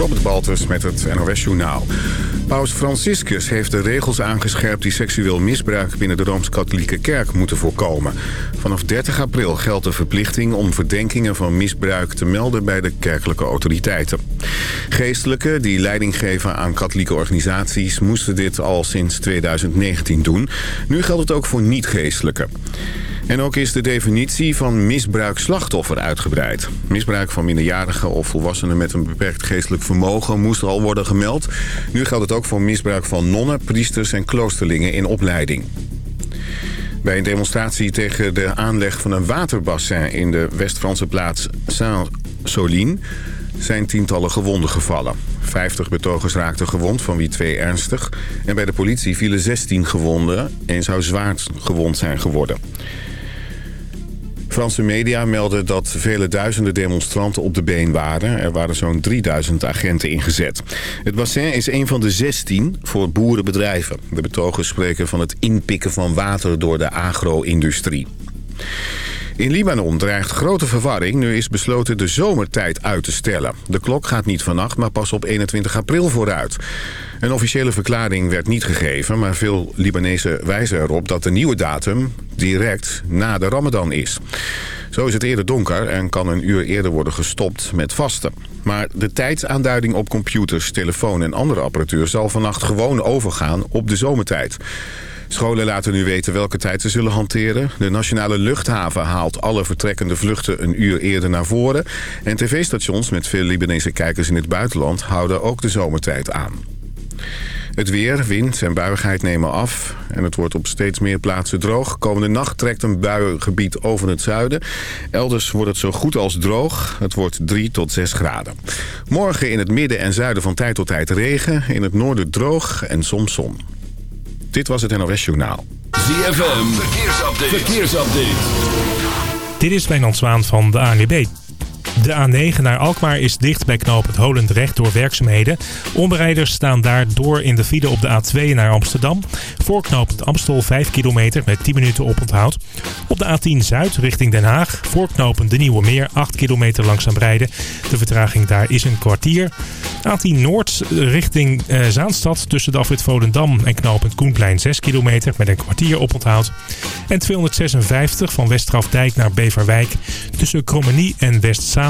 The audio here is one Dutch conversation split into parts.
Robert Baltus met het NOS Journaal. Paus Franciscus heeft de regels aangescherpt... die seksueel misbruik binnen de Rooms-Katholieke Kerk moeten voorkomen. Vanaf 30 april geldt de verplichting om verdenkingen van misbruik te melden... bij de kerkelijke autoriteiten. Geestelijken die leiding geven aan katholieke organisaties... moesten dit al sinds 2019 doen. Nu geldt het ook voor niet-geestelijken. En ook is de definitie van misbruik-slachtoffer uitgebreid. Misbruik van minderjarigen of volwassenen met een beperkt geestelijk vermogen moest al worden gemeld. Nu geldt het ook voor misbruik van nonnen, priesters en kloosterlingen in opleiding. Bij een demonstratie tegen de aanleg van een waterbassin in de West-Franse plaats Saint-Soline zijn tientallen gewonden gevallen. 50 betogers raakten gewond, van wie twee ernstig. En bij de politie vielen 16 gewonden en zou zwaar gewond zijn geworden. Franse media melden dat vele duizenden demonstranten op de been waren. Er waren zo'n 3000 agenten ingezet. Het bassin is een van de 16 voor boerenbedrijven. De betogers spreken van het inpikken van water door de agro-industrie. In Libanon dreigt grote verwarring. Nu is besloten de zomertijd uit te stellen. De klok gaat niet vannacht, maar pas op 21 april vooruit. Een officiële verklaring werd niet gegeven... maar veel Libanezen wijzen erop dat de nieuwe datum direct na de ramadan is. Zo is het eerder donker en kan een uur eerder worden gestopt met vasten. Maar de tijdsaanduiding op computers, telefoon en andere apparatuur... zal vannacht gewoon overgaan op de zomertijd. Scholen laten nu weten welke tijd ze zullen hanteren. De nationale luchthaven haalt alle vertrekkende vluchten een uur eerder naar voren. En tv-stations met veel Libanese kijkers in het buitenland houden ook de zomertijd aan. Het weer, wind en buigheid nemen af en het wordt op steeds meer plaatsen droog. Komende nacht trekt een buiengebied over het zuiden. Elders wordt het zo goed als droog. Het wordt 3 tot 6 graden. Morgen in het midden en zuiden van tijd tot tijd regen. In het noorden droog en soms zon. Dit was het NOS Journaal. ZFM, verkeersupdate. verkeersupdate. Dit is Wijnand Zwaan van de ANWB. De A9 naar Alkmaar is dicht bij knooppunt Holendrecht door werkzaamheden. Onbereiders staan daardoor in de file op de A2 naar Amsterdam. Voor knooppunt Amstel 5 kilometer met 10 minuten oponthoud. Op de A10 Zuid richting Den Haag. Voor knooppunt De Nieuwe Meer 8 kilometer langzaam rijden. De vertraging daar is een kwartier. A10 Noord richting eh, Zaanstad tussen de afrit Volendam en knooppunt Koenplein 6 kilometer met een kwartier oponthoud. En 256 van Westgrafdijk naar Beverwijk tussen Krommenie en Westzaan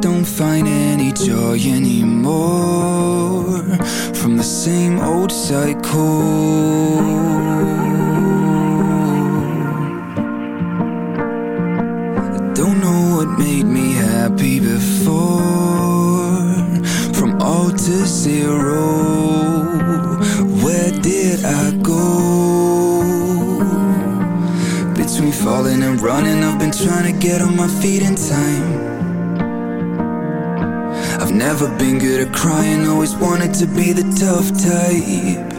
Don't find any joy anymore from the same old cycle. I don't know what made me happy before. From all to zero, where did I go? Between falling and running, I've been trying to get on my feet in time. Never been good at crying, always wanted to be the tough type.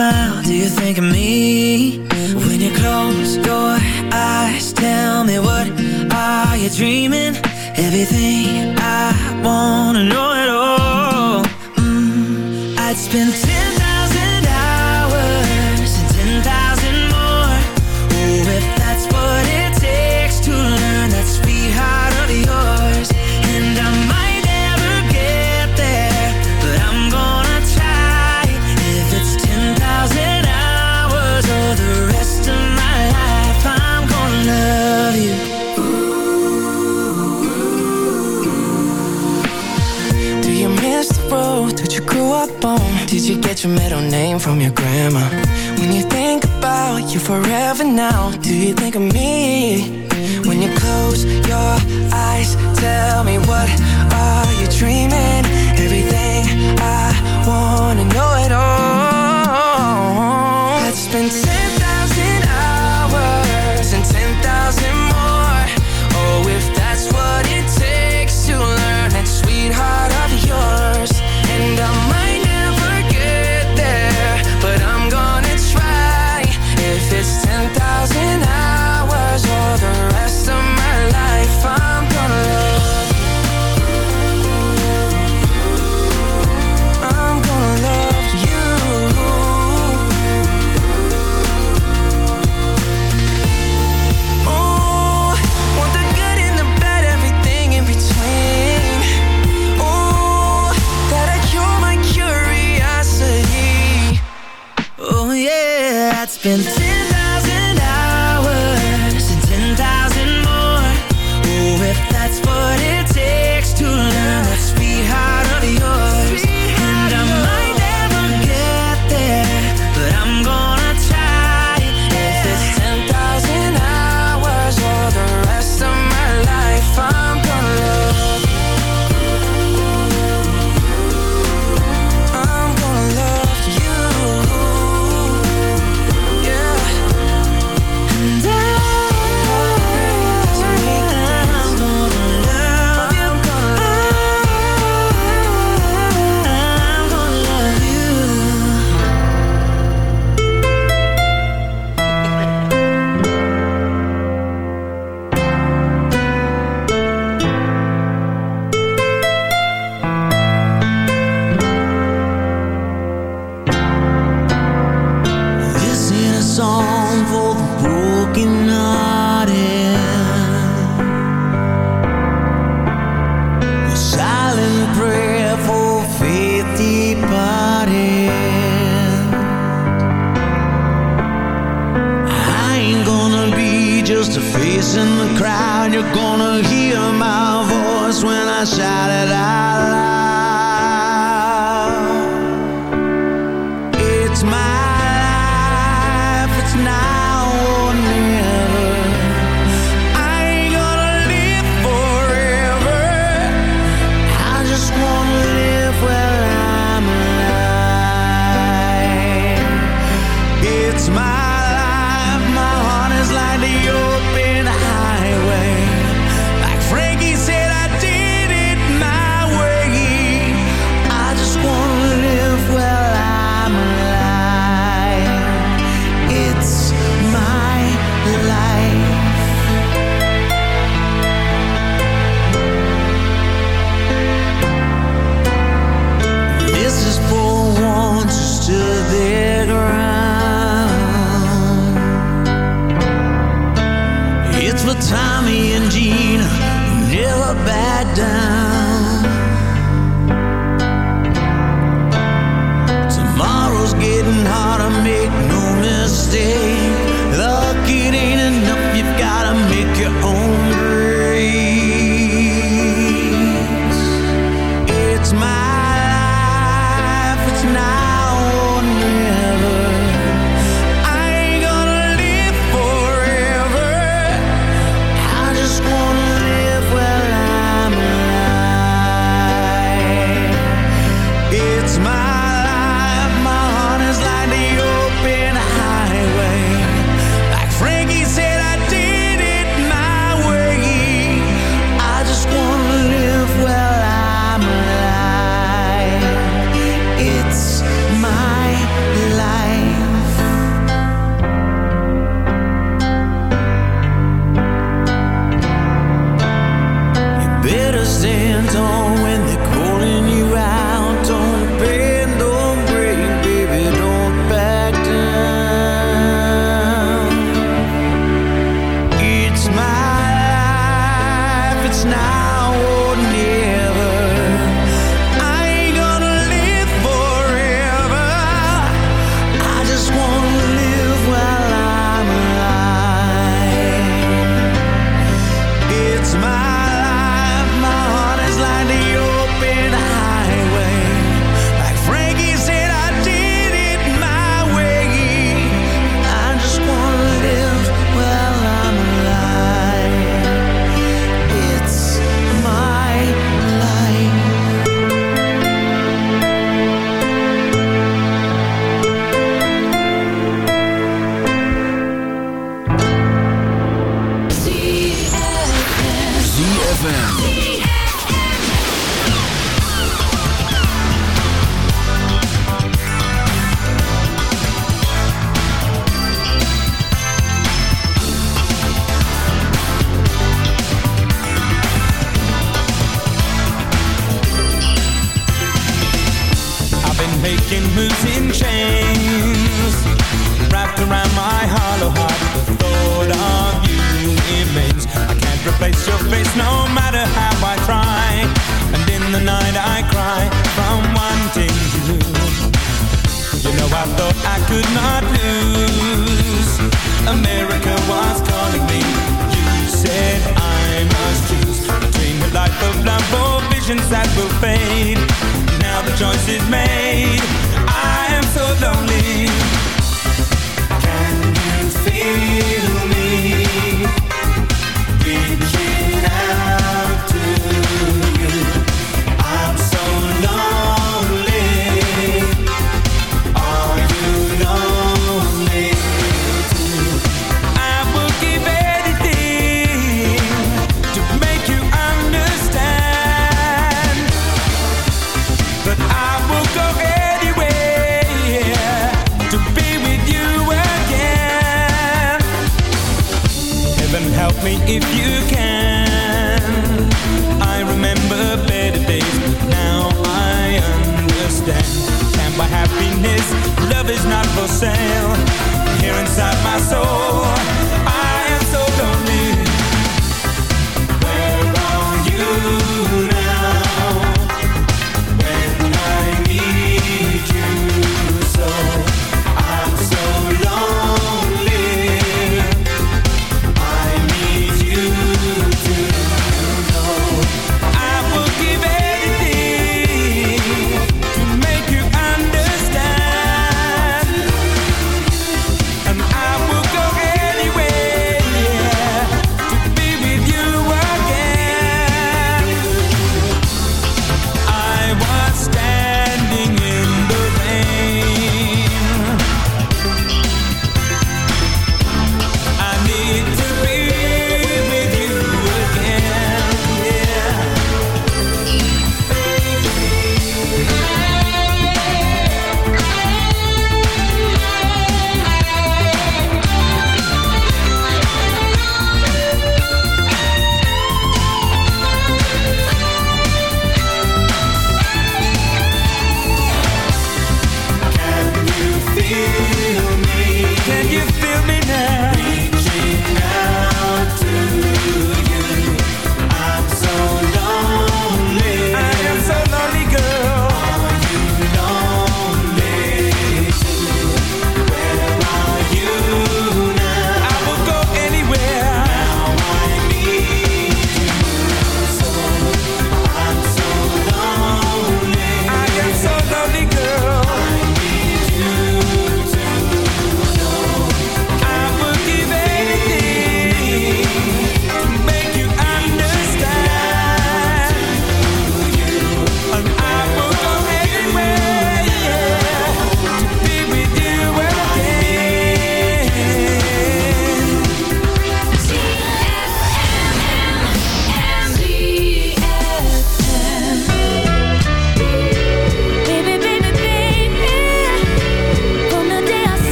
Smile?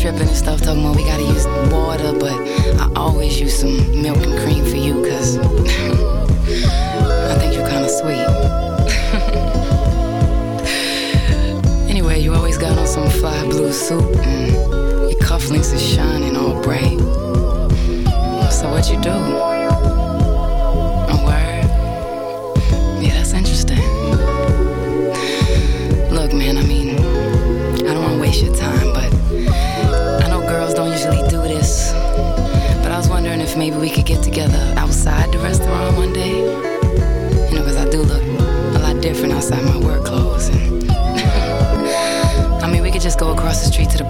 tripping and stuff, talking about we gotta use water, but I always use some milk and cream for you, cause I think you're kinda sweet. anyway, you always got on some fly blue suit my work clothes. I mean, we could just go across the street to the